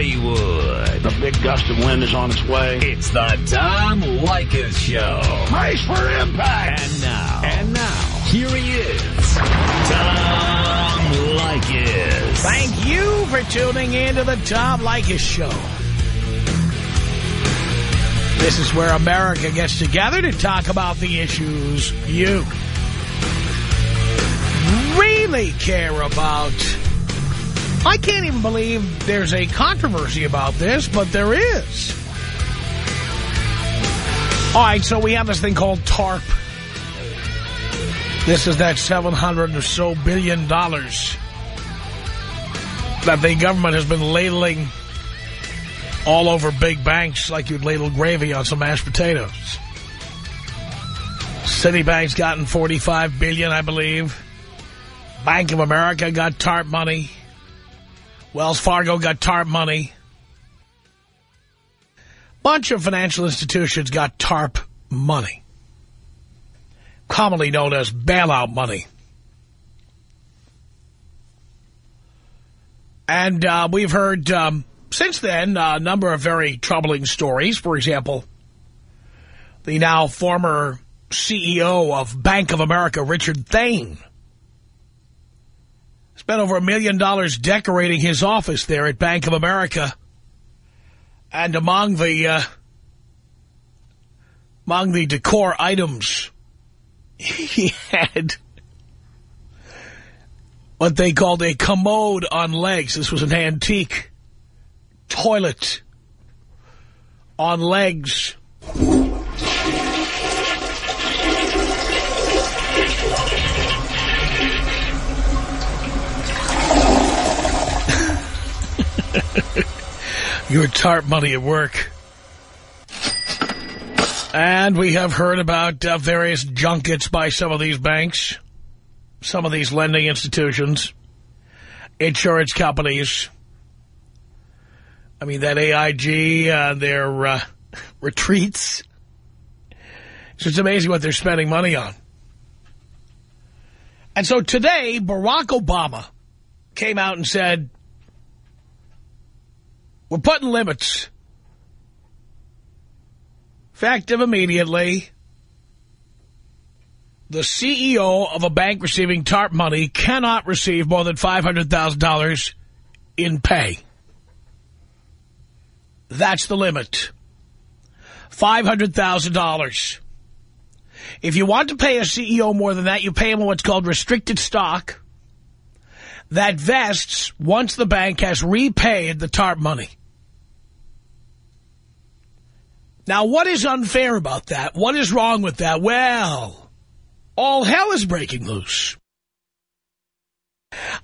Hollywood. A big gust of wind is on its way. It's the Tom Leykis Show. Brace for impact. And now. And now. Here he is. Tom Leykis. Thank you for tuning in to the Tom Leykis Show. This is where America gets together to talk about the issues you really care about. I can't even believe there's a controversy about this, but there is. All right, so we have this thing called TARP. This is that 700 or so billion dollars that the government has been ladling all over big banks like you'd ladle gravy on some mashed potatoes. Citibank's gotten 45 billion, I believe. Bank of America got TARP money. Wells Fargo got TARP money. Bunch of financial institutions got TARP money. Commonly known as bailout money. And uh, we've heard, um, since then, a number of very troubling stories. For example, the now former CEO of Bank of America, Richard Thain, spent over a million dollars decorating his office there at Bank of America. And among the uh, among the decor items, he had what they called a commode on legs. This was an antique toilet on legs. Your TARP money at work. And we have heard about uh, various junkets by some of these banks, some of these lending institutions, insurance companies. I mean, that AIG, uh, their uh, retreats. So it's amazing what they're spending money on. And so today, Barack Obama came out and said, we're putting limits. Effective immediately, the CEO of a bank receiving TARP money cannot receive more than $500,000 in pay. That's the limit. $500,000. If you want to pay a CEO more than that, you pay him what's called restricted stock that vests once the bank has repaid the TARP money. Now, what is unfair about that? What is wrong with that? Well, all hell is breaking loose.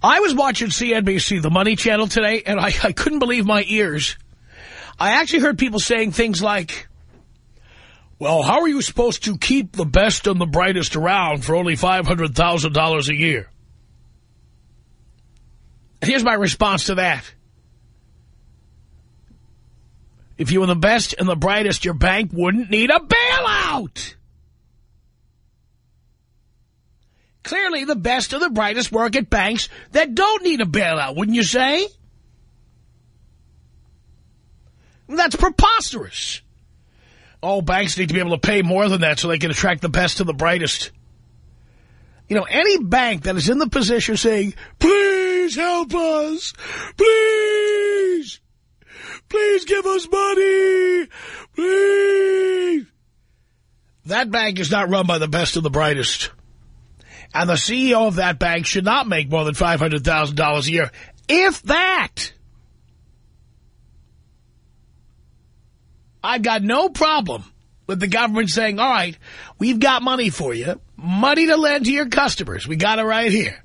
I was watching CNBC, the Money Channel today, and I, I couldn't believe my ears. I actually heard people saying things like, well, how are you supposed to keep the best and the brightest around for only $500,000 a year? Here's my response to that. If you were the best and the brightest, your bank wouldn't need a bailout. Clearly, the best and the brightest work at banks that don't need a bailout, wouldn't you say? That's preposterous. All banks need to be able to pay more than that so they can attract the best and the brightest. You know, any bank that is in the position saying, please help us, please, Please give us money. Please. That bank is not run by the best and the brightest. And the CEO of that bank should not make more than $500,000 a year. If that. I've got no problem with the government saying, all right, we've got money for you, money to lend to your customers. We got it right here.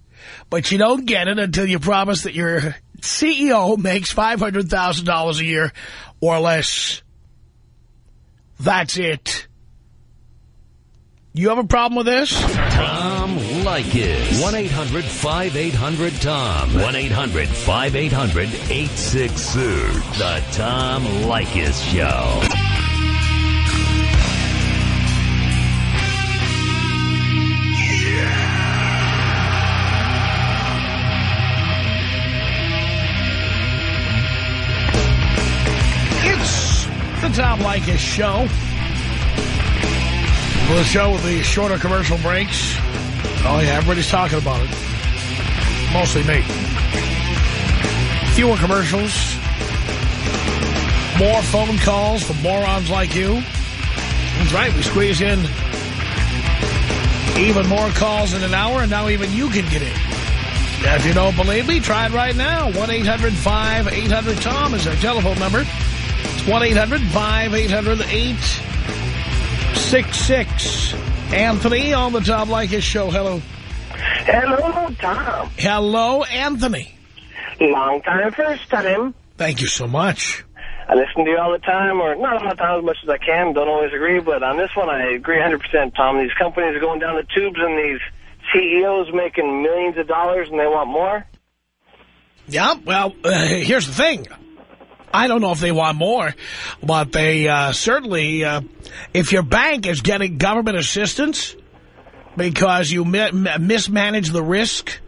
But you don't get it until you promise that your CEO makes $500,000 a year or less. That's it. You have a problem with this? Tom Leykis. 1-800-5800-TOM. 1-800-5800-866. The Tom Leykis Show. Tom Leykis show. The show with the shorter commercial breaks. Oh, yeah, everybody's talking about it. Mostly me. Fewer commercials. More phone calls from morons like you. That's right, we squeeze in even more calls in an hour, and now even you can get in. If you don't believe me, try it right now. 1-800-5800-TOM is our telephone number. It's 1-800-5800-866. Anthony on the Tom Leykis show. Hello. Hello, Tom. Hello, Anthony. Long time, first time. Thank you so much. I listen to you all the time, or not all the time as much as I can. Don't always agree, but on this one, I agree 100%, Tom. These companies are going down the tubes, and these CEOs making millions of dollars, and they want more. Yeah, well, uh, here's the thing. I don't know if they want more, but they uh, certainly, uh, if your bank is getting government assistance because you mi mismanage the risk,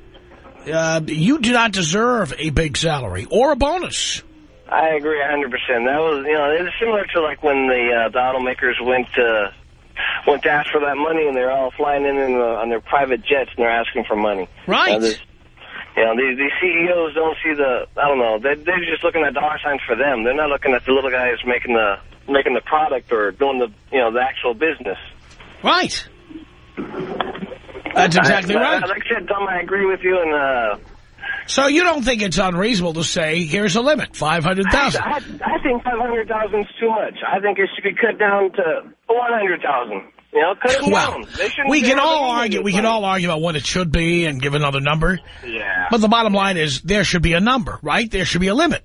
uh, you do not deserve a big salary or a bonus. I agree 100%. That was, you know, it's similar to like when the, uh, the automakers went to went to ask for that money, and they're all flying in, in the, on their private jets, and they're asking for money. Right. You know, these, these CEOs don't see the, I don't know, they, they're just looking at dollar signs for them. They're not looking at the little guys making the making the product or doing the, you know, the actual business. Right. That's exactly I, right. Like I said, Tom, I agree with you, and uh, So you don't think it's unreasonable to say, here's a limit, 500000 I, I think 500000 is too much. I think it should be cut down to 100000 You know, Well. We can all argue. We can all argue about what it should be and give another number. Yeah. But the bottom line is there should be a number, right? There should be a limit.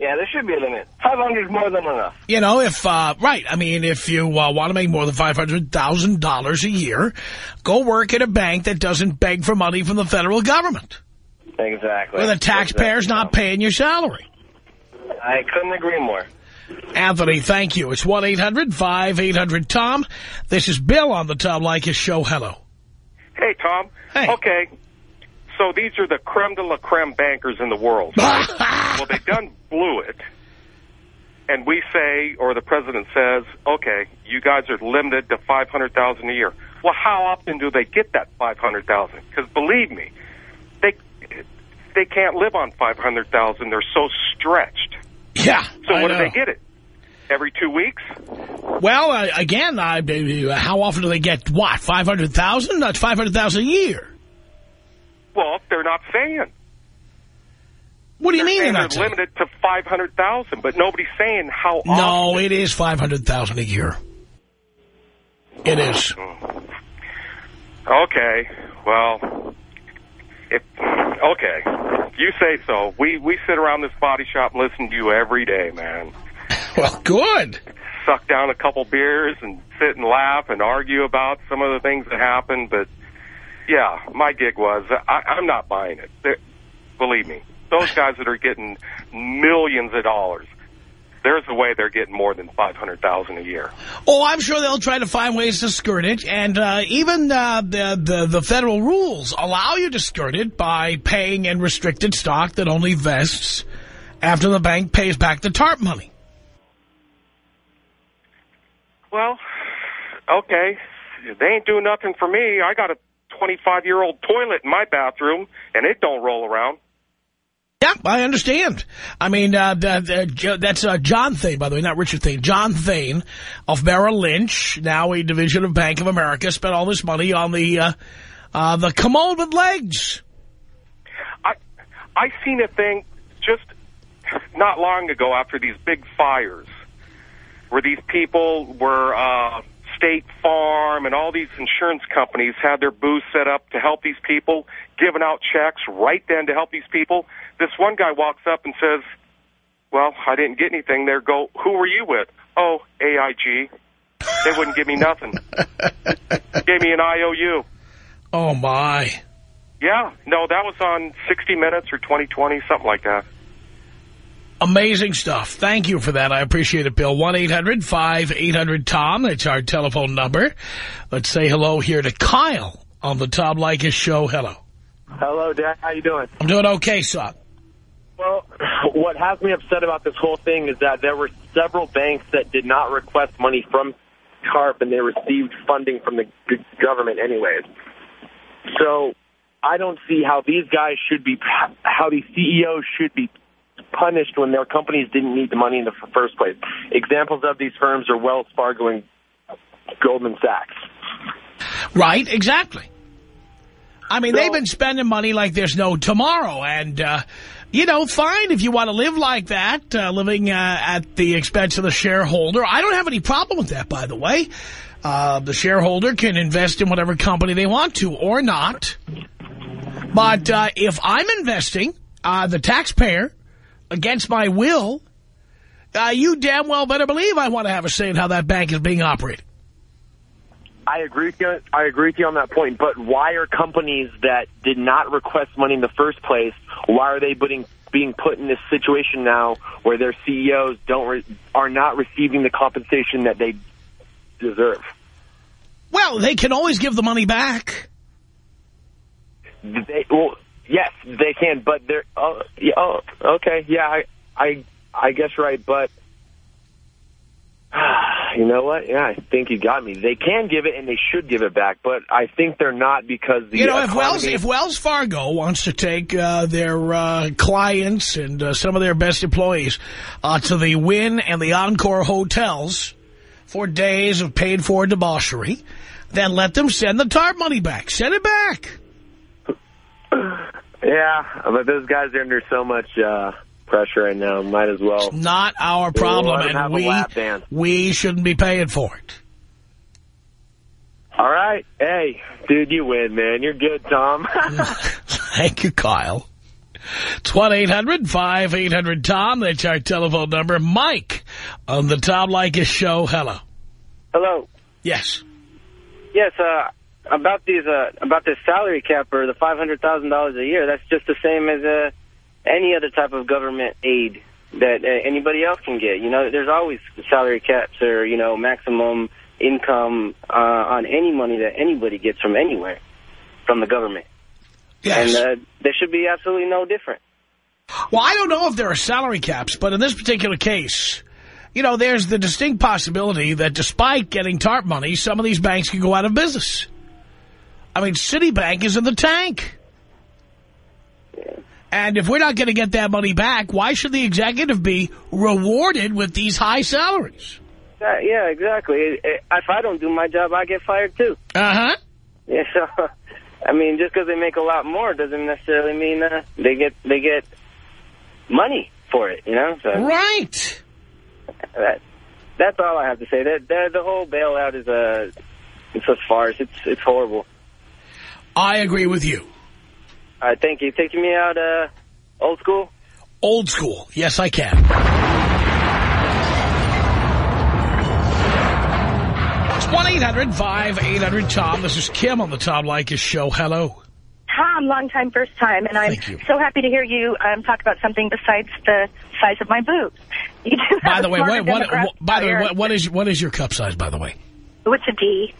Yeah, there should be a limit. 500 is more than enough. You know, if, uh, right, I mean, if you uh, want to make more than $500,000 a year, go work at a bank that doesn't beg for money from the federal government. Exactly. Where the taxpayer's Exactly. not paying your salary. I couldn't agree more. Anthony, thank you. It's 1-800-5800-TOM. This is Bill on the Tom Leykis show. Hello. Hey, Tom. Hey. Okay. So these are the creme de la creme bankers in the world. right? well, they done blew it. And we say, or the president says, okay, you guys are limited to 500000 a year. Well, how often do they get that 500000 Because believe me, they they can't live on 500000 They're so stretched. Yeah. So I what do they get it? Every two weeks? Well, uh, again, I, how often do they get what? 500000 That's 500000 a year. Well, they're not saying. What do you They're mean they're not saying? limited to 500000 but nobody's saying how No, often. it is 500000 a year. It is. Okay, well, if okay, you say so. We we sit around this body shop and listen to you every day, man. Well, good. Suck down a couple beers and sit and laugh and argue about some of the things that happened. But yeah, my gig was I, I'm not buying it. They're, believe me, those guys that are getting millions of dollars. There's a way they're getting more than five hundred thousand a year. Oh, I'm sure they'll try to find ways to skirt it. And uh, even uh, the, the, the federal rules allow you to skirt it by paying in restricted stock that only vests after the bank pays back the TARP money. Well, okay. They ain't doing nothing for me. I got a 25-year-old toilet in my bathroom, and it don't roll around. Yeah, I understand. I mean, uh, the, the, that's uh, John Thain, by the way, not Richard Thain. John Thain of Merrill Lynch, now a division of Bank of America, spent all this money on the uh, uh, the commode with legs. I I seen a thing just not long ago after these big fires where these people were uh, State Farm and all these insurance companies had their booths set up to help these people, giving out checks right then to help these people. This one guy walks up and says, well, I didn't get anything. There go, who were you with? Oh, AIG. They wouldn't give me nothing. Gave me an IOU. Oh, my. Yeah, no, that was on 60 Minutes or 2020, something like that. Amazing stuff. Thank you for that. I appreciate it, Bill. 1-800-5800-TOM. That's our telephone number. Let's say hello here to Kyle on the Tom Leykis show. Hello. Hello, Dad. How you doing? I'm doing okay, son. Well, what has me upset about this whole thing is that there were several banks that did not request money from TARP, and they received funding from the government anyways. So I don't see how these guys should be, how these CEOs should be punished when their companies didn't need the money in the first place. Examples of these firms are Wells Fargo and Goldman Sachs. Right, exactly. I mean, So- they've been spending money like there's no tomorrow. And, uh, you know, fine if you want to live like that, uh, living uh, at the expense of the shareholder. I don't have any problem with that, by the way. Uh, the shareholder can invest in whatever company they want to or not. But uh, if I'm investing, uh, the taxpayer, against my will, uh, you damn well better believe I want to have a say in how that bank is being operated. I agree with you. I agree with you on that point. But why are companies that did not request money in the first place? Why are they putting, being put in this situation now where their CEOs don't re, are not receiving the compensation that they deserve? Well, they can always give the money back. They, well, yes, they can, but they're. Oh, oh okay, yeah, I, I, I guess right, but. You know what? Yeah, I think you got me. They can give it and they should give it back, but I think they're not because the You know, if Wells if Wells Fargo wants to take uh, their uh, clients and uh, some of their best employees uh, to the Wynn and the Encore hotels for days of paid-for debauchery, then let them send the TARP money back. Send it back. Yeah, but those guys are under so much uh, pressure right now. Might as well. Not our problem, let 'em have and a we lap dance. we shouldn't be paying for it. All right, hey, dude, you win, man. You're good, Tom. Thank you, Kyle. It's 1-800-5800-TOM. That's our telephone number. Mike on the Tom Leykis Show. Hello. Hello. Yes. Yes, uh, about these, uh, about this salary cap or the $500,000 a year, that's just the same as, uh, any other type of government aid that uh, anybody else can get. You know, there's always salary caps or, you know, maximum income, uh, on any money that anybody gets from anywhere, from the government. Yes. And, uh, there should be absolutely no different. Well, I don't know if there are salary caps, but in this particular case, you know, there's the distinct possibility that despite getting TARP money, some of these banks can go out of business. I mean, Citibank is in the tank. And if we're not going to get that money back, why should the executive be rewarded with these high salaries? Uh, yeah, exactly. If I don't do my job, I get fired too. Uh-huh. Yeah, so I mean, just because they make a lot more doesn't necessarily mean uh, they get they get money for it. You know, so Right. that, that's all I have to say. That, that the whole bailout is a it's a farce. It's it's horrible. I agree with you. All right, thank you. Taking me out uh, old school. Old school. Yes, I can. It's 1-800-5800-TOM. This is Kim on the Tom Leykis Show. Hello. Tom, long time, first time, and I'm so happy to hear you um, talk about something besides the size of my boobs. You do By the way, smarter what, what, by the way, what, what is what is your cup size, by the way? here. What's a D?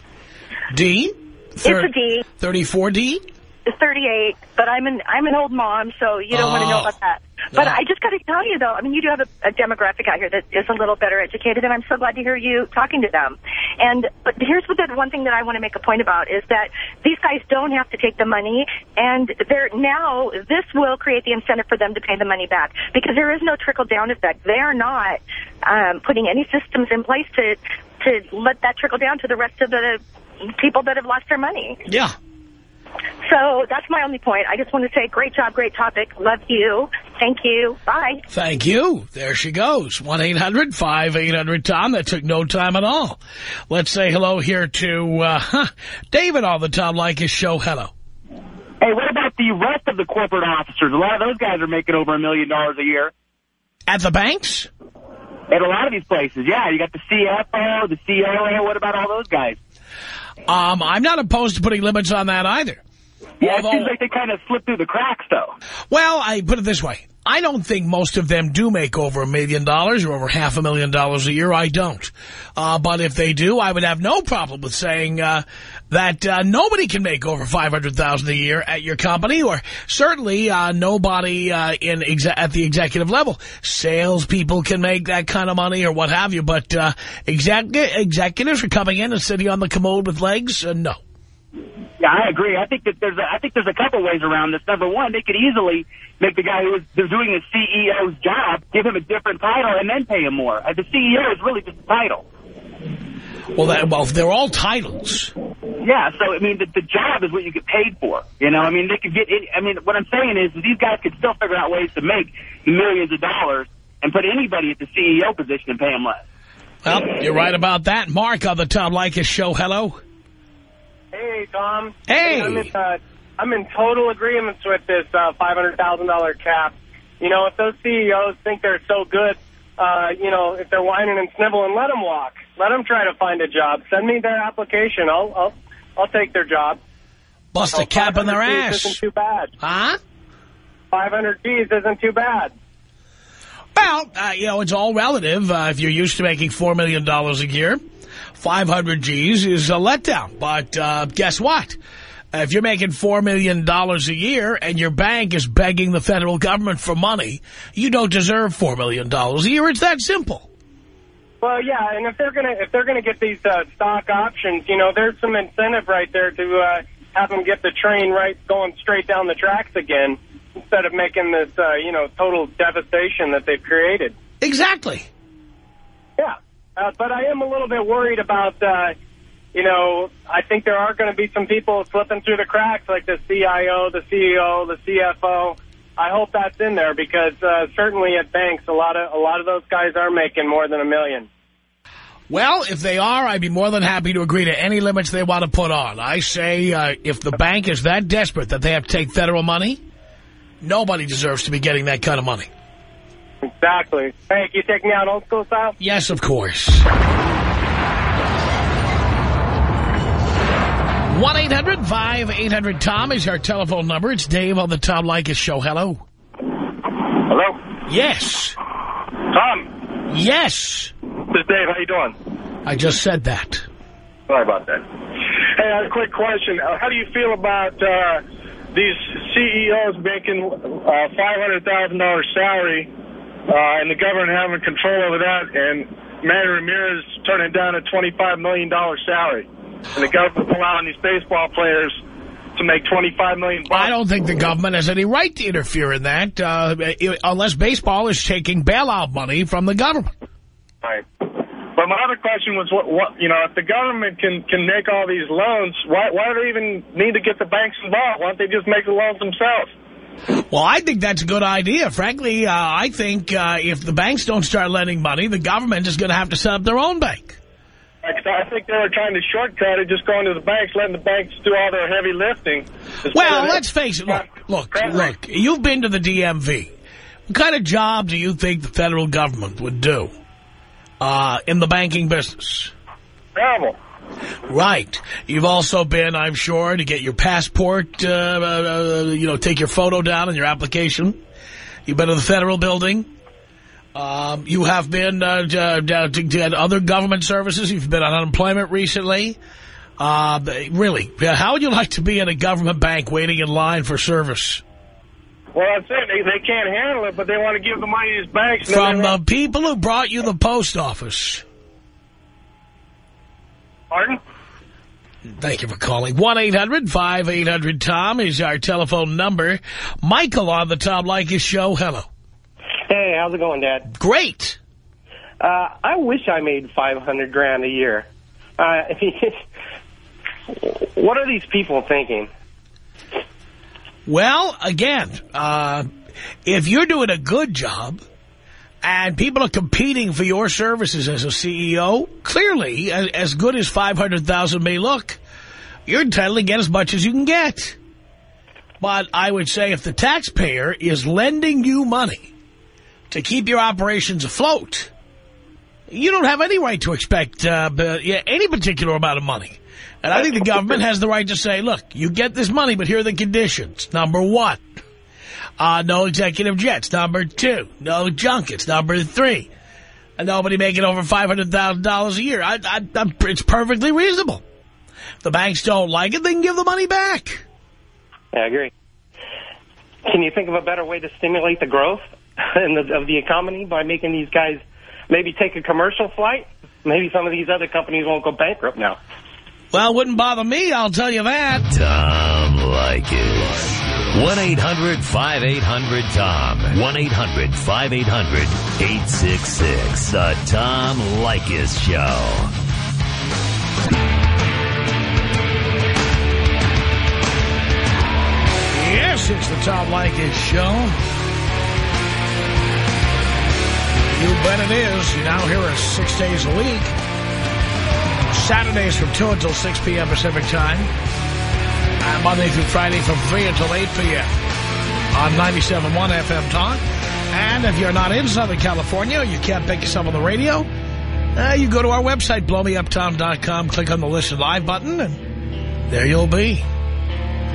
D? It's a D. 34D? 38, but I'm an I'm an old mom, so you don't want to know Oh. about that. But. I just got to tell you, though, I mean, you do have a, a demographic out here that is a little better educated, and I'm so glad to hear you talking to them. And but here's what the one thing that I want to make a point about is that these guys don't have to take the money, and they're now this will create the incentive for them to pay the money back because there is no trickle down effect. They are not um, putting any systems in place to to let that trickle down to the rest of the people that have lost their money. Yeah. So that's my only point. I just want to say, great job, great topic. Love you. Thank you. Bye. Thank you. There she goes. 1-800-5800-TOM. That took no time at all. Let's say hello here to uh, David on the Tom Leykis Show. Hello. Hey, what about the rest of the corporate officers? A lot of those guys are making over a million dollars a year At the banks? at a lot of these places. Yeah, you got the CFO, the COO. What about all those guys? Um, I'm not opposed to putting limits on that either. Yeah, it seems like they kind of slip through the cracks, though. Well, I put it this way. I don't think most of them do make over a million dollars or over half a million dollars a year. I don't. Uh, but if they do, I would have no problem with saying, uh, that uh, nobody can make over 500,000 a year at your company, or certainly uh, nobody uh, in at the executive level. Salespeople can make that kind of money or what have you, but uh, exec executives are coming in and sitting on the commode with legs? Uh, no. Yeah, I agree. I think that there's a, I think there's a couple ways around this. Number one, they could easily make the guy who is doing the CEO's job give him a different title and then pay him more. Uh, the CEO is really just a title. Well, that, well, they're all titles. Yeah, so, I mean, the, the job is what you get paid for. You know, I mean, they could get, it, I mean, what I'm saying is these guys could still figure out ways to make millions of dollars and put anybody at the CEO position and pay them less. Well, you're right about that. Mark on the Tom Leykis show. Hello. Hey, Tom. Hey. I'm in, uh, I'm in total agreement with this uh, $500,000 cap. You know, if those CEOs think they're so good, uh, you know, if they're whining and sniveling, let them walk. Let them try to find a job. Send me their application. I'll I'll I'll take their job. Bust a cap in their 500 Gs ass. Isn't too bad. Huh? 500 G's isn't too bad. Well, uh, you know, it's all relative. Uh, if you're used to making $4 million a year, 500 G's is a letdown. But uh, guess what? If you're making $4 million a year and your bank is begging the federal government for money, you don't deserve $4 million a year. It's that simple. Well, yeah, and if they're gonna if they're gonna get these uh, stock options, you know, there's some incentive right there to uh, have them get the train right going straight down the tracks again instead of making this uh, you know total devastation that they've created. Exactly. Yeah, uh, but I am a little bit worried about. Uh, you know, I think there are going to be some people slipping through the cracks, like the CIO, the CEO, the CFO. I hope that's in there because uh, certainly at banks, a lot of a lot of those guys are making more than a million. Well, if they are, I'd be more than happy to agree to any limits they want to put on. I say uh, if the bank is that desperate that they have to take federal money, nobody deserves to be getting that kind of money. Exactly. Hey, can you take me out old school style? Yes, of course. 1-800-5800-TOM is our telephone number. It's Dave on the Tom Leykis Show. Hello. Hello? Yes. Tom, Yes. this is Dave. How you doing? I just said that. Sorry about that. Hey, I have a quick question. Uh, how do you feel about uh, these CEOs making uh, $500,000 salary uh, and the government having control over that and Manny Ramirez turning down a $25 million salary and the government allowing these baseball players to make $25 million I don't think the government has any right to interfere in that uh, unless baseball is taking bailout money from the government. Right. But my other question was, what, what you know, if the government can can make all these loans, why why do they even need to get the banks involved? Why don't they just make the loans themselves? Well, I think that's a good idea. Frankly, uh, I think uh, if the banks don't start lending money, the government is going to have to set up their own bank. I think they were trying to shortcut it, just going to the banks, letting the banks do all their heavy lifting. Well, let's face it. Look, look, look. You've been to the DMV. What kind of job do you think the federal government would do uh, in the banking business? Terrible. Right. You've also been, I'm sure, to get your passport, uh, uh, you know, take your photo down in your application. You've been to the federal building. Um, you have been uh, to, to, to other government services. You've been on unemployment recently. Uh, really, how would you like to be in a government bank waiting in line for service? Well, that's it. They, they can't handle it, but they want to give the money to these banks. From the people who brought you the post office. Pardon? Thank you for calling. 1-800-5800-TOM is our telephone number. Michael on the Tom Leykis show. Hello. Hey, how's it going, Dad? Great. Uh, I wish I made 500 grand a year. Uh, what are these people thinking? Well, again, uh, if you're doing a good job and people are competing for your services as a CEO, clearly, as, as good as 500000 may look, you're entitled to get as much as you can get. But I would say if the taxpayer is lending you money to keep your operations afloat, you don't have any right to expect uh, any particular amount of money. And I think the government has the right to say, look, you get this money, but here are the conditions. Number one, uh, no executive jets. Number two, no junkets. Number three, nobody making over $500,000 a year. I, I, it's perfectly reasonable. If The banks don't like it, they can give the money back. I agree. Can you think of a better way to stimulate the growth the, of the economy by making these guys maybe take a commercial flight? Maybe some of these other companies won't go bankrupt now. Well, it wouldn't bother me, I'll tell you that. Tom Leykis. 1-800-5800-TOM. 1-800-5800-866. The Tom Leykis Show. Yes, it's the Tom Leykis Show. You bet it is. You now hear us six days a week. Saturdays from 2 until 6 p.m. Pacific Time. And Monday through Friday from 3 until 8 p.m. on 97.1 FM Talk. And if you're not in Southern California, you can't pick up on the radio, uh, you go to our website, blowmeuptom.com, click on the Listen Live button, and there you'll be,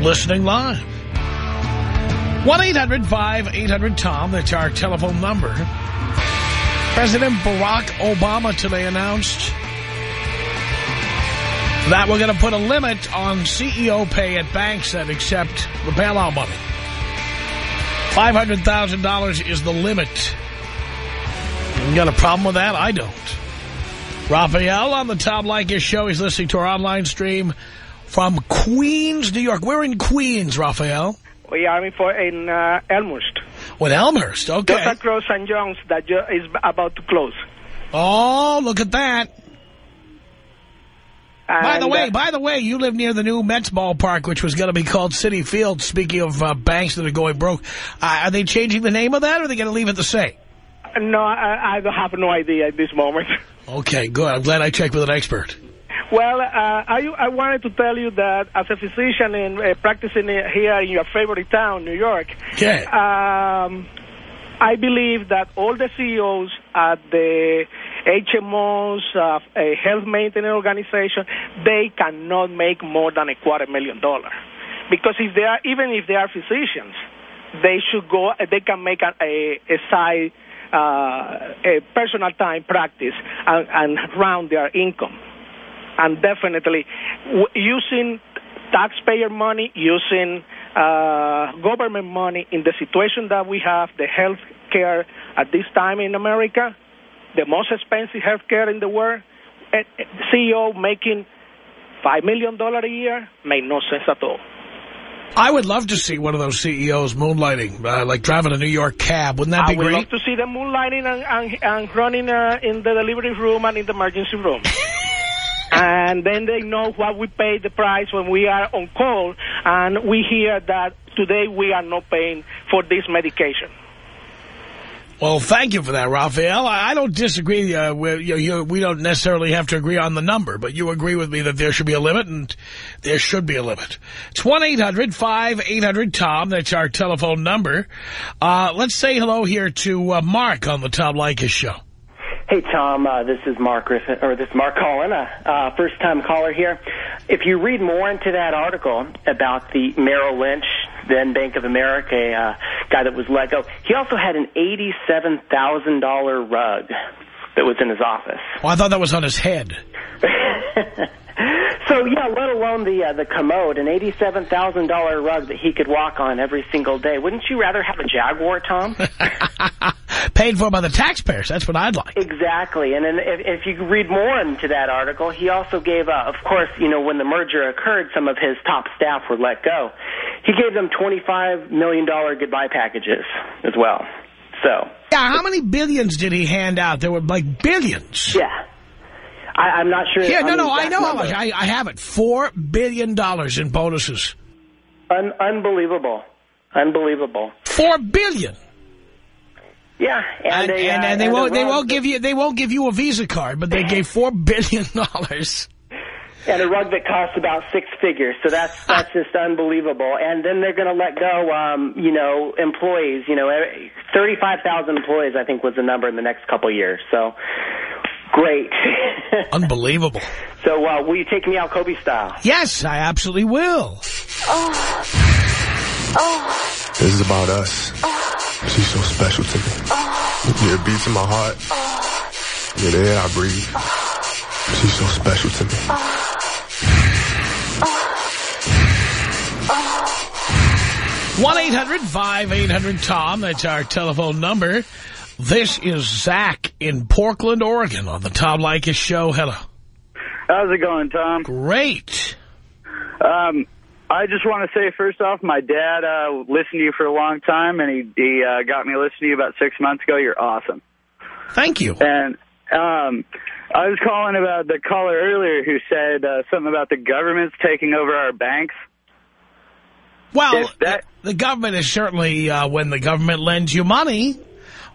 listening live. 1-800-5800-TOM, that's our telephone number. President Barack Obama today announced that we're going to put a limit on CEO pay at banks that accept the bailout money. $500,000 is the limit. You got a problem with that? I don't. Raphael on the Tom Leykis show. He's listening to our online stream from Queens, New York. We're in Queens, Raphael. We are in, for, in uh, Elmhurst. With Elmhurst, okay. Just across St. John's that is about to close. Oh, look at that. by the way, uh, by the way, you live near the new Mets ballpark, which was going to be called Citi Field. Speaking of uh, banks that are going broke, uh, are they changing the name of that, or are they going to leave it the same? No, I, I have no idea at this moment. Okay, good. I'm glad I checked with an expert. Well, uh, I, I wanted to tell you that as a physician and uh, practicing here in your favorite town, New York, Okay. um, I believe that all the CEOs at the HMOs, uh, a health maintenance organization, they cannot make more than a quarter million dollars. Because if they are, even if they are physicians, they should go, they can make a, a, a side, uh, a personal time practice and, and round their income. And definitely w- using taxpayer money, using uh, government money in the situation that we have, the health care at this time in America, the most expensive health care in the world, a a CEO making $5 million a year made no sense at all. I would love to see one of those CEOs moonlighting, uh, like driving a New York cab. Wouldn't that I be would great? love to see them moonlighting and, and, and running uh, in the delivery room and in the emergency room. and then they know what we pay the price when we are on call, and we hear that today we are not paying for this medication. Well, thank you for that, Raphael. I, don't disagree. Uh, with, you, you, we don't necessarily have to agree on the number, but you agree with me that there should be a limit, and there should be a limit. It's 1-800-5800-TOM. That's our telephone number. Uh, let's say hello here to uh, Mark on the Tom Leykis show. Hey Tom, uh, this is Mark Griffin, or this is Mark Collin, a uh, first-time caller here. If you read more into that article about the Merrill Lynch, then Bank of America uh, guy that was let go, he also had an eighty-seven thousand dollar rug that was in his office. Oh, I thought that was on his head. So yeah, let alone the uh, the commode, an eighty-seven thousand dollar rug that he could walk on every single day. Wouldn't you rather have a Jaguar, Tom? Paid for by the taxpayers. That's what I'd like. Exactly, and then if, if you read more into that article, he also gave, uh, of course, you know, when the merger occurred, some of his top staff were let go. He gave them twenty-five million dollar goodbye packages as well. So Yeah, how many billions did he hand out? There were like billions. yeah, I, I'm not sure. Yeah, no, no, I know how much. I, I have it. Four billion dollars in bonuses. Un- unbelievable, unbelievable. Four billion. Yeah, And, and, a, and, uh, and they and won't they won't give you they won't give you a Visa card, but they gave four billion dollars. and a rug that costs about six figures. So that's that's just unbelievable. And then they're going to let go, um, you know, employees. You know, thirty-five thousand employees, I think, was the number in the next couple of years. So Great. Unbelievable. So uh, will you take me out Kobe style? Yes, I absolutely will. Oh. Oh. This is about us. Oh. She's so special to me. Oh. Yeah, beats in my heart. Oh. Yeah, the air I breathe. Oh. She's so special to me. Oh. oh. one 800 tom That's our telephone number. This is Zach in Portland, Oregon on the Tom Leykis Show. Hello. How's it going, Tom? Great. Um, I just want to say, first off, my dad uh, listened to you for a long time, and he, he uh, got me listening to you about six months ago. You're awesome. Thank you. And um, I was calling about the caller earlier who said uh, something about the government's taking over our banks. Well, that, the government is certainly, uh, when the government lends you money,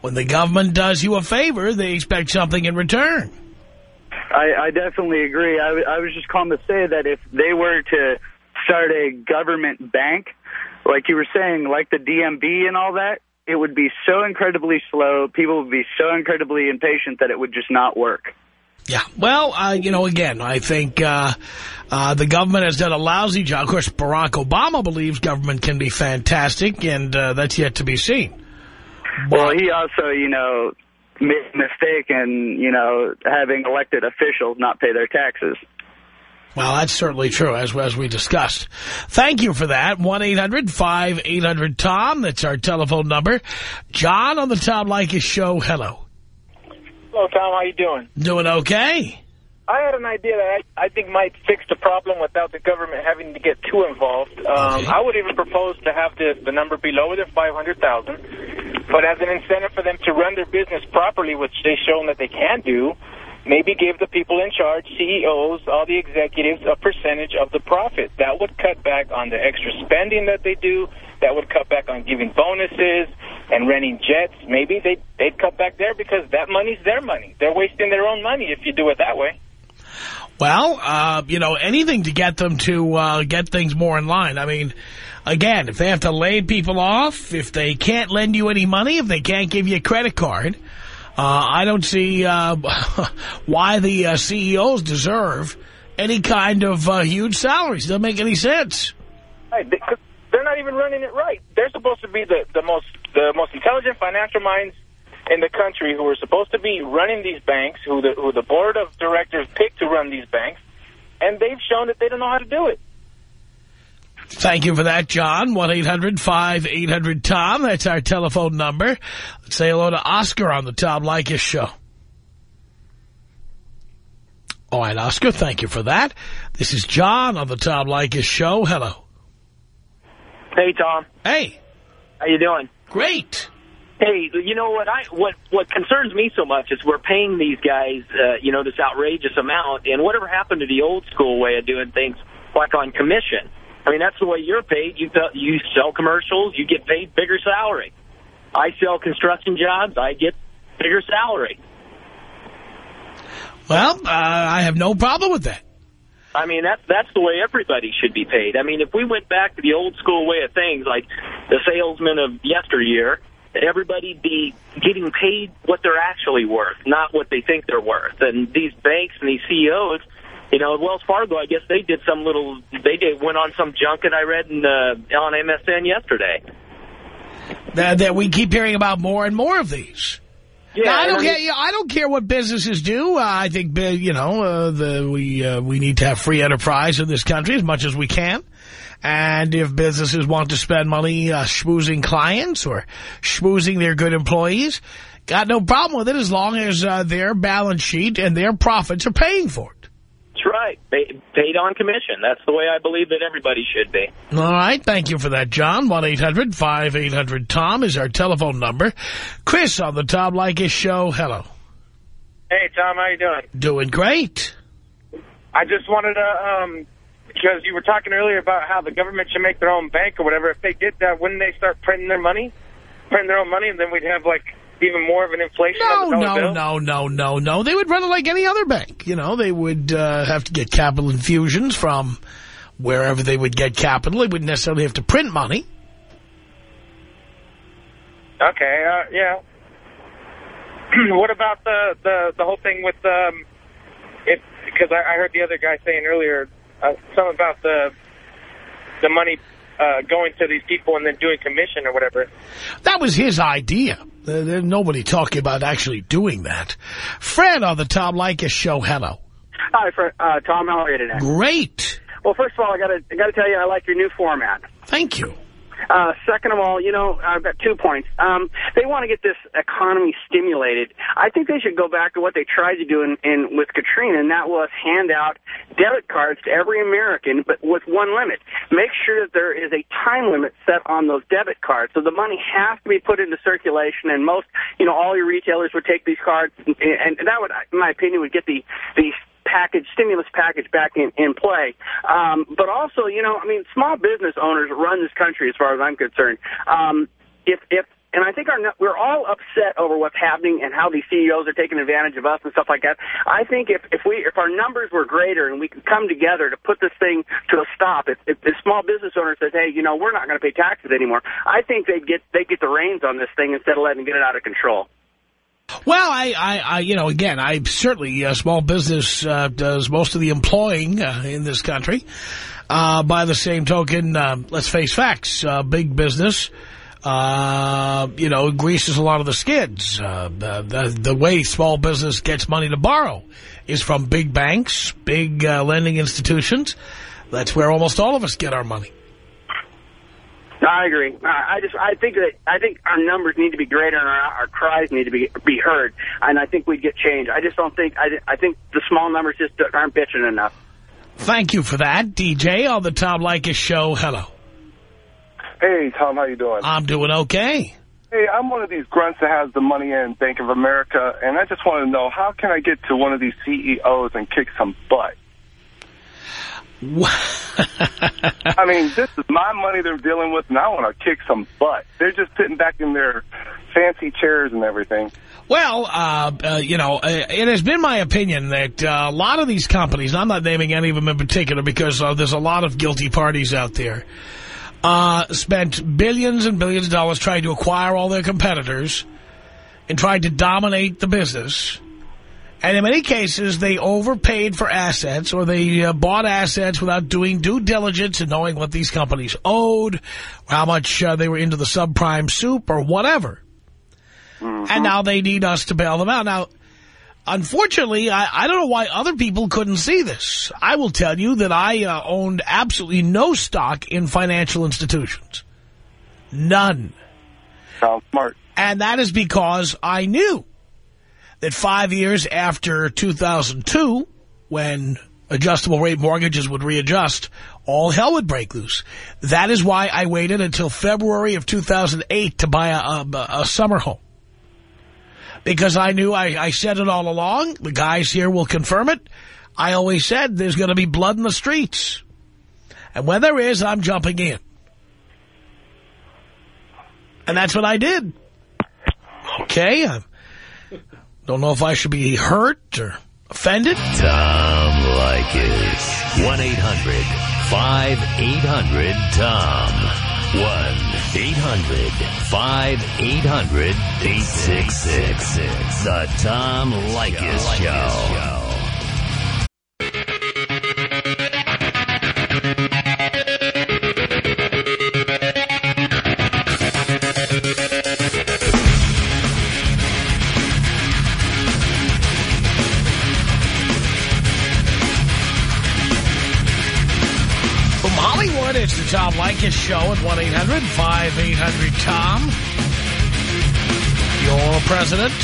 when the government does you a favor, they expect something in return. I, I definitely agree. I, I was just calling to say that if they were to start a government bank, like you were saying, like the DMB and all that, it would be so incredibly slow, people would be so incredibly impatient that it would just not work. Yeah. Well, uh, you know, again, I think uh, uh, the government has done a lousy job. Of course, Barack Obama believes government can be fantastic, and uh, that's yet to be seen. Well, he also, you know, made a mistake in, you know, having elected officials not pay their taxes. Well, that's certainly true, as, as we discussed. Thank you for that. 1-800-5800-TOM. That's our telephone number. John on the Tom Leykis show. Hello. Hello, Tom. How you doing? Doing okay. I had an idea that I, I think might fix the problem without the government having to get too involved. Um, I would even propose to have the, the number be lower than 500000 but as an incentive for them to run their business properly, which they've shown that they can do, maybe give the people in charge, CEOs, all the executives, a percentage of the profit. That would cut back on the extra spending that they do. That would cut back on giving bonuses and renting jets. Maybe they'd, they'd cut back there because that money's their money. They're wasting their own money if you do it that way. Well, uh, you know, anything to get them to uh, get things more in line. I mean, again, if they have to lay people off, if they can't lend you any money, if they can't give you a credit card, uh, I don't see uh, why the uh, CEOs deserve any kind of uh, huge salaries. It Doesn't make any sense. They're not even running it right. They're supposed to be the, the most the most intelligent financial minds in the country who are supposed to be running these banks, who the, who the board of directors picked to run these banks, and they've shown that they don't know how to do it. Thank you for that, John. 1-800-5800-TOM. That's our telephone number. Let's say hello to Oscar on the Tom Leykis show. All right, Oscar, thank you for that. This is John on the Tom Leykis show. Hello. Hey, Tom. Hey. How you doing? Great. Hey, you know what I what what concerns me so much is we're paying these guys, uh, you know, this outrageous amount, and whatever happened to the old school way of doing things, like on commission. I mean, that's the way you're paid. You you sell commercials, you get paid bigger salary. I sell construction jobs, I get bigger salary. Well, uh, I have no problem with that. I mean, that's that's the way everybody should be paid. I mean, if we went back to the old school way of things, like the salesmen of yesteryear, everybody be getting paid what they're actually worth, not what they think they're worth. And these banks and these CEOs, you know, Wells Fargo, I guess they did some little, they did went on some junket I read in, uh, on MSN yesterday. That, that we keep hearing about more and more of these. Yeah, Now, I don't I care. mean- know, I don't care what businesses do. Uh, I think uh, you know uh, the we uh, we need to have free enterprise in this country as much as we can. And if businesses want to spend money uh, schmoozing clients or schmoozing their good employees, got no problem with it as long as uh, their balance sheet and their profits are paying for it. That's right. Pa- Paid on commission. That's the way I believe that everybody should be. All right. Thank you for that, John. 1-800-5800-TOM is our telephone number. Chris on the Tom Leykis show. Hello. Hey, Tom, how you doing? Doing great. I just wanted to, um, because you were talking earlier about how the government should make their own bank or whatever. If they did that, wouldn't they start printing their money? Printing their own money, and then we'd have, like, even more of an inflation No, on the dollar no, bill? no, no, no, no. They would run it like any other bank. You know, they would uh, have to get capital infusions from wherever they would get capital. They wouldn't necessarily have to print money. Okay, uh, yeah. what about the, the, the whole thing with, um, because I, I heard the other guy saying earlier, uh, something about the, the money, uh, going to these people and then doing commission or whatever. That was his idea. Uh, there's nobody talking about actually doing that. Fred on the Tom Leykis show. Hello. Hi, Fred, uh, Tom. How are you today? Great. Well, first of all, I got to I got to tell you, I like your new format. Thank you. Uh, second of all, you know, I've got two points. Um, they want to get this economy stimulated. I think they should go back to what they tried to do in, in with Katrina, and that was hand out debit cards to every American, but with one limit. Make sure that there is a time limit set on those debit cards. So the money has to be put into circulation, and most, you know, all your retailers would take these cards, and, and that would, in my opinion, would get the the package, stimulus package back in, in play. Um, but also, you know, I mean, small business owners run this country as far as I'm concerned. Um, if, if, and I think our, we're all upset over what's happening and how these CEOs are taking advantage of us and stuff like that. I think if, if we, if our numbers were greater and we could come together to put this thing to a stop, if, if the small business owner says, hey, you know, we're not going to pay taxes anymore, I think they'd get, they'd get the reins on this thing instead of letting it get it out of control. Well, I, I, I, you know, again, I certainly, uh, small business uh, does most of the employing uh, in this country. Uh, by the same token, uh, let's face facts, uh, big business, uh, you know, greases a lot of the skids. Uh, the, the, the way small business gets money to borrow is from big banks, big lending institutions. That's where almost all of us get our money. I agree. I just I think that I think our numbers need to be greater and our, our cries need to be be heard, and I think we'd get change. I just don't think I I think the small numbers just aren't bitching enough. Thank you for that, DJ, on the Tom Leykis show. Hello. Hey, Tom, how you doing? I'm doing okay. Hey, I'm one of these grunts that has the money in Bank of America, and I just want to know, how can I get to one of these CEOs and kick some butt? I mean, this is my money they're dealing with, and I want to kick some butt. They're just sitting back in their fancy chairs and everything. Well, uh, uh, you know, uh, it has been my opinion that uh, a lot of these companies, I'm not naming any of them in particular because uh, there's a lot of guilty parties out there, uh, spent billions and billions of dollars trying to acquire all their competitors and tried to dominate the business. And in many cases, they overpaid for assets or they uh, bought assets without doing due diligence and knowing what these companies owed, how much uh, they were into the subprime soup or whatever. Mm -hmm. And now they need us to bail them out. Now, unfortunately, I, I, don't know why other people couldn't see this. I will tell you that I uh, owned absolutely no stock in financial institutions. None. Sounds smart. And that is because I knew that five years after 2002, when adjustable rate mortgages would readjust, all hell would break loose. That is why I waited until February of 2008 to buy a, a, a summer home. Because I knew, I, I said it all along, the guys here will confirm it, I always said there's going to be blood in the streets. And when there is, I'm jumping in. And that's what I did. Okay, I'm don't know if I should be hurt or offended. Tom Leykis. 1-800-5800-TOM. 1-800-5800-866. The Tom Leykis Show. Show at 1-800-5800-TOM. Your president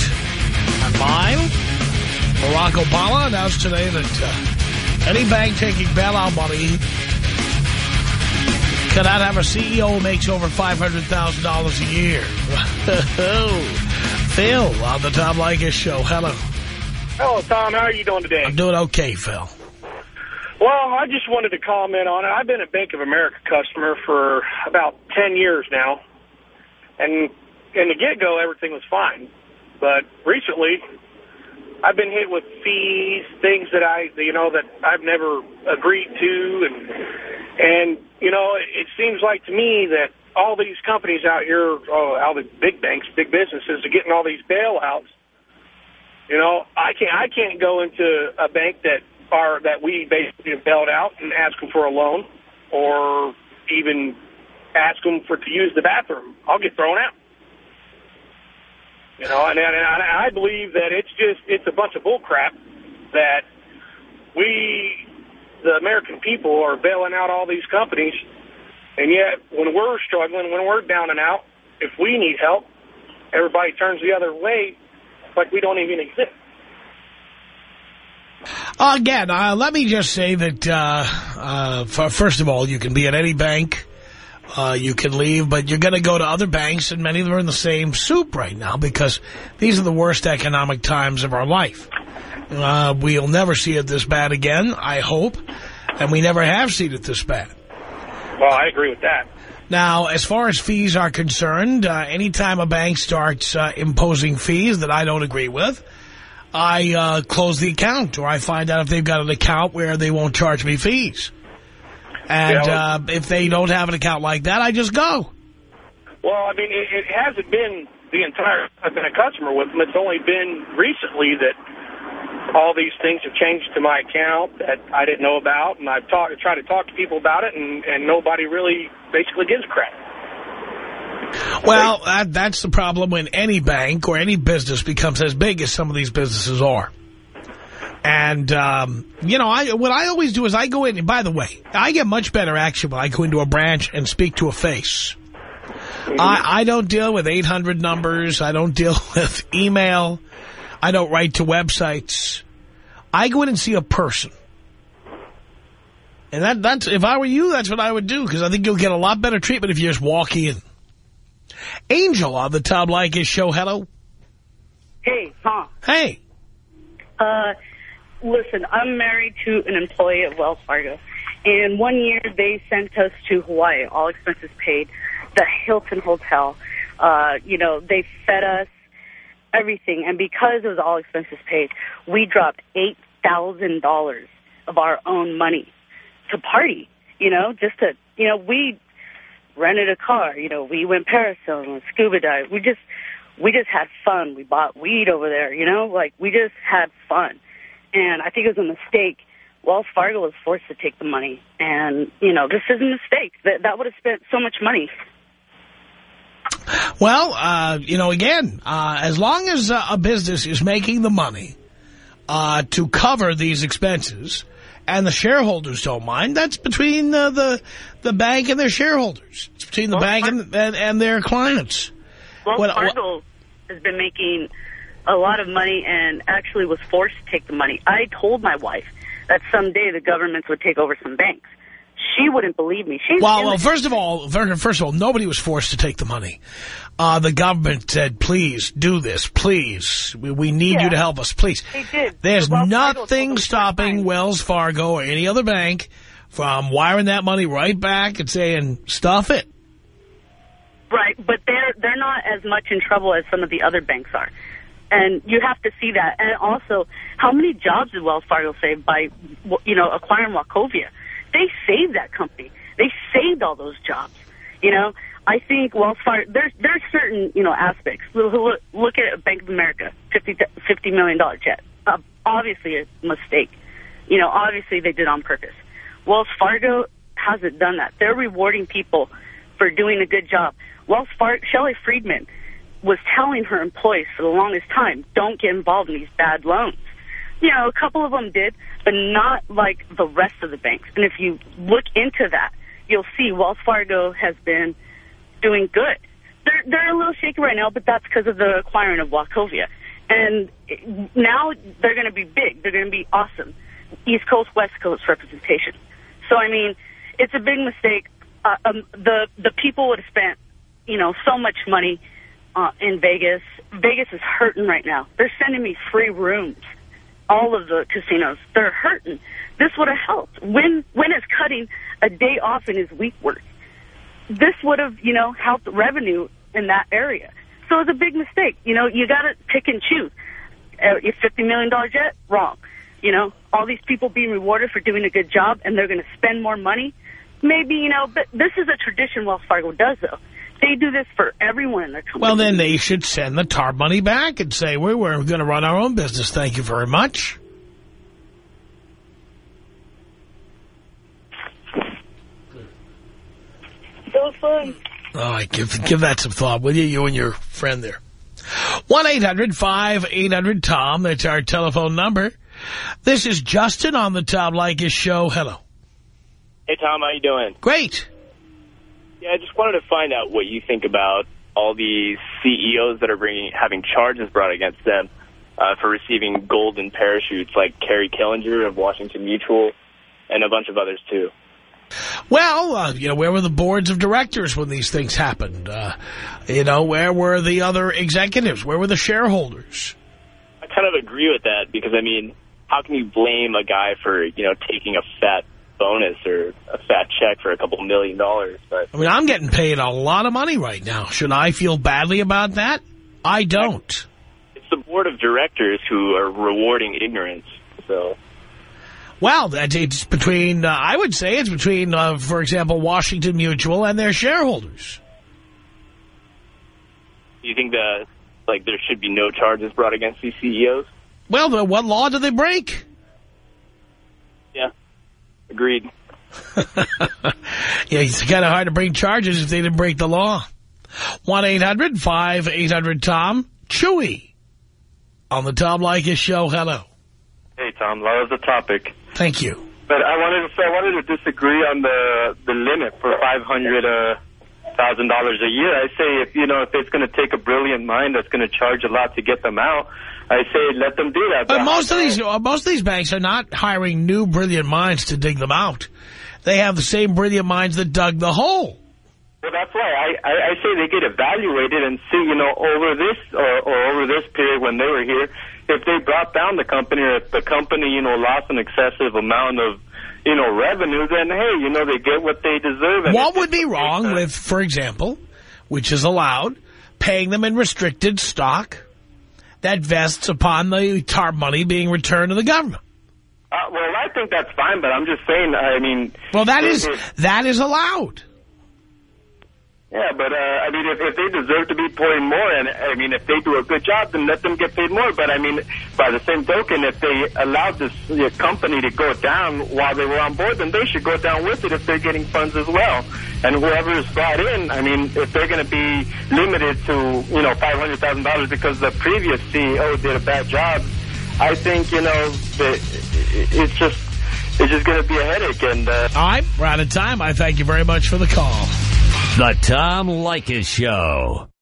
and mine, Barack Obama, announced today that uh, any bank taking bailout money cannot have a CEO who makes over $500,000 a year. Phil on the Tom Leykis Show. Hello. Hello, Tom. How are you doing today? I'm doing okay, Phil. I just wanted to comment on it. I've been a Bank of America customer for about 10 years now. And in the get-go, everything was fine. But recently, I've been hit with fees, things that I, you know, that I've never agreed to. And, and you know, it seems like to me that all these companies out here, oh, all the big banks, big businesses are getting all these bailouts. You know, I can't, I can't go into a bank that are that we basically have bailed out and ask them for a loan or even ask them for to use the bathroom. I'll get thrown out. You know, and, and I believe that it's just, it's a bunch of bull crap that we, the American people, are bailing out all these companies And yet, when we're struggling, when we're down and out, if we need help, everybody turns the other way like we don't even exist. Again, uh, let me just say that, uh, uh, first of all, you can be at any bank. Uh, you can leave, but you're going to go to other banks, and many of them are in the same soup right now because these are the worst economic times of our life. Uh, we'll never see it this bad again, I hope, and we never have seen it this bad. Well, I agree with that. Now, as far as fees are concerned, uh, anytime a bank starts uh, imposing fees that I don't agree with, I uh, close the account, or I find out if they've got an account where they won't charge me fees. And Yeah. uh, if they don't have an account like that, I just go. Well, I mean, it, it hasn't been the entire. I've been a customer with them. It's only been recently that all these things have changed to my account that I didn't know about, and I've talked, tried to talk to people about it, and, and nobody really basically gives credit. Well, that, that's the problem when any bank or any business becomes as big as some of these businesses are. And, um, you know, I what I always do is I go in, and by the way, I get much better action when I go into a branch and speak to a face. I, I don't deal with 800 numbers. I don't deal with email. I don't write to websites. I go in and see a person. And that that's if I were you, that's what I would do, because I think you'll get a lot better treatment if you just walk in. Angel on the Tom Leykis show. Hello. Hey, Tom. Hey. Uh, listen, I'm married to an employee of Wells Fargo. And one year they sent us to Hawaii, all expenses paid, the Hilton Hotel. Uh, you know, they fed us everything. And because it was all expenses paid, we dropped $8,000 of our own money to party, you know, just to, you know, we rented a car, you know, we went parasailing, scuba dive. We just, we just had fun. We bought weed over there, you know, like we just had fun. And I think it was a mistake. Wells Fargo was forced to take the money. And, you know, this is a mistake. That, that would have spent so much money. Well, uh, you know, again, uh, as long as uh, a business is making the money uh, to cover these expenses and the shareholders don't mind, that's between uh, the the bank and their shareholders. It's between the bank and, and, and their clients. Wells What- Fargo has been making a lot of money and actually was forced to take the money. I told my wife that someday the governments would take over some banks. She wouldn't believe me. She's Well, well, first of all, fir- first of all, nobody was forced to take the money. Uh, the government said, please do this, please. We, we need you to help us, please. They did. There's nothing stopping Wells Fargo or any other bank from wiring that money right back and saying, stuff it. Right, but they're they're not as much in trouble as some of the other banks are. And you have to see that. And also, how many jobs did Wells Fargo save by, you know, acquiring Wachovia? They saved that company. They saved all those jobs. You know, I think Wells Fargo, there's, there's certain, you know, aspects. Look, look, at Bank of America, $50, $50 million jet. Uh, obviously a mistake. You know, obviously they did on purpose. Wells Fargo hasn't done that. They're rewarding people for doing a good job. Wells Fargo, Shelley Friedman was telling her employees for the longest time, don't get involved in these bad loans. You know, a couple of them did, but not like the rest of the banks. And if you look into that, you'll see Wells Fargo has been doing good. They're, they're a little shaky right now, but that's because of the acquiring of Wachovia. And now they're going to be big. They're going to be awesome. East Coast, West Coast representation. So, I mean, it's a big mistake. Uh, um, the, the people would have spent, you know, so much money uh, in Vegas. Vegas is hurting right now. They're sending me free rooms. All of the casinos, they're hurting. This would have helped. Wynn Wynn is cutting a day off in his week work? This would have, you know, helped revenue in that area. So it's a big mistake. You know, you got to pick and choose. Uh, your $50 million jet, wrong. You know, all these people being rewarded for doing a good job and they're going to spend more money. Maybe, you know, but this is a tradition Wells Fargo does, though. They do this for everyone in their company. Well, then they should send the TARP money back and say, we're, we're going to run our own business. Thank you very much. So fun. All right, give, give that some thought, will you? You and your friend there. 1-800-5800-TOM. That's our telephone number. This is Justin on the Tom Leykis show. Hello. Hey, Tom, how you doing? Great. Yeah, I just wanted to find out what you think about all these CEOs that are bringing having charges brought against them uh, for receiving golden parachutes, like Kerry Killinger of Washington Mutual, and a bunch of others too. Well, uh, you know, where were the boards of directors when these things happened? Uh, you know, where were the other executives? Where were the shareholders? I kind of agree with that because, I mean, how can you blame a guy for, you know, taking a fat bonus or a fat check for a couple million dollars? But I mean, I'm getting paid a lot of money right now. Should I feel badly about that? I don't. It's the board of directors who are rewarding ignorance, so... Well, it's between, uh, I would say it's between, uh, for example, Washington Mutual and their shareholders. Do you think that, like, there should be no charges brought against these CEOs? Well, the, what law do they break? Yeah, agreed. yeah, it's kind of hard to bring charges if they didn't break the law. 1-800-5800-TOM. Chewy on the Tom Leykis show. Hello. Hey, Tom. Love the topic. Thank you. But I wanted to say I wanted to disagree on the the limit for five hundred thousand dollars a year. I say if you know if it's going to take a brilliant mind that's going to charge a lot to get them out, I say let them do that. But most of these uh, most of these banks are not hiring new brilliant minds to dig them out. They have the same brilliant minds that dug the hole. Well, that's why I, I, I say they get evaluated and see, you know, over this or, or over this period when they were here, if they brought down the company or if the company, you know, lost an excessive amount of, you know, revenue, then, hey, you know, they get what they deserve. And what would be wrong with, for example, which is allowed, paying them in restricted stock that vests upon the TARP money being returned to the government? Uh, well, I think that's fine, but I'm just saying, I mean... Well, that is that is allowed. Yeah, but, uh, I mean, if, if they deserve to be paid more, and, I mean, if they do a good job, then let them get paid more. But, I mean, by the same token, if they allowed this uh, company to go down while they were on board, then they should go down with it if they're getting funds as well. And whoever is brought in, I mean, if they're going to be limited to, you know, $500,000 because the previous CEO did a bad job, I think, you know, that it's just it's just going to be a headache. And uh, All right, we're out of time. I thank you very much for the call. The Tom Leykis Show.